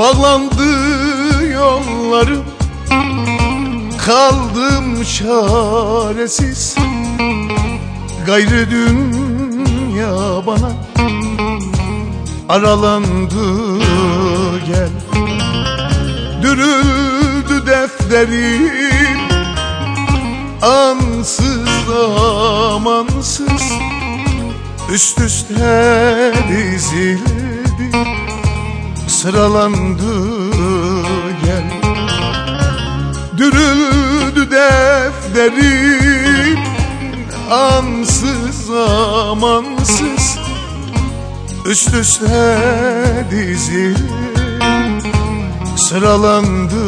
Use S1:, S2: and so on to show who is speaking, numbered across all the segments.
S1: Bağlandı yollarım Kaldım çaresiz. Gayrı dünya bana Aralandı gel. Dürüldü defterim Ansız amansız. Üst üste dizildi Sıralandı gel. Dürüldü defterim Ansız amansız. Üst üste dizildi Sıralandı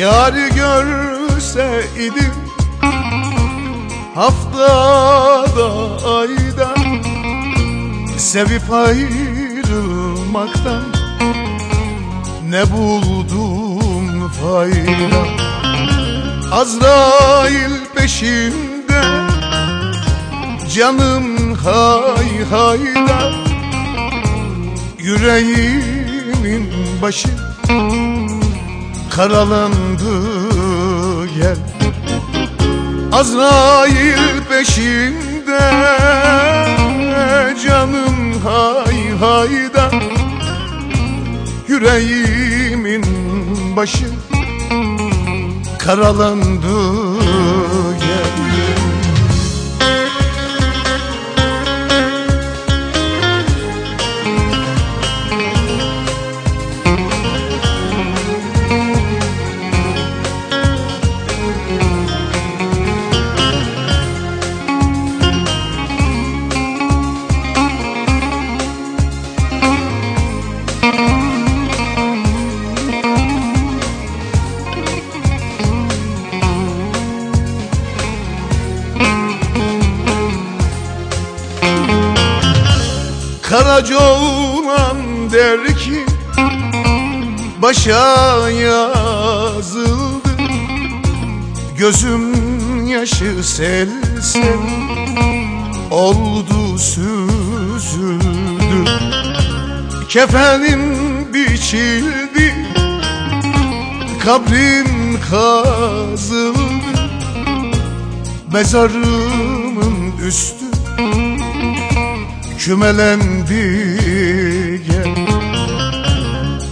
S1: Yarı görseydim Haftada ayda. Sevip ayrılmaktan Ne buldum fayda? Azrail peşimde Canım hay hayda. Yüreğimin başı karalandı gel. Azrail peşinde canım hay hayda. Yüreğimin başı. Karalandı Karaca der ki Başa yazıldı. Gözüm yaşı sel sel Oldu süzüldü. Kefenim biçildi Kabrim kazıldı. Mezarımın üstü kümelendi gel.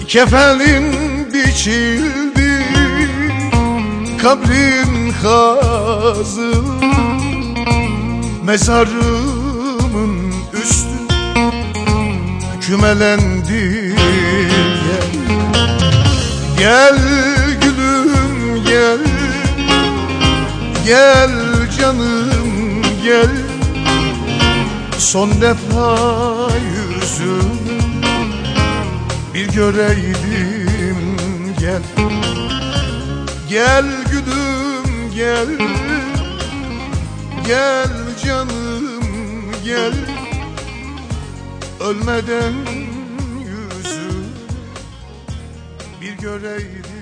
S1: Kefenin biçildi Kabrin kazıldı Mezarımın üstü kümelendi gel. Gel gülüm gel. Gel canım gel Son defa yüzünü bir göreydim gel. Gel gülüm gel. Gel canım gel. Ölmeden yüzünü bir göreydim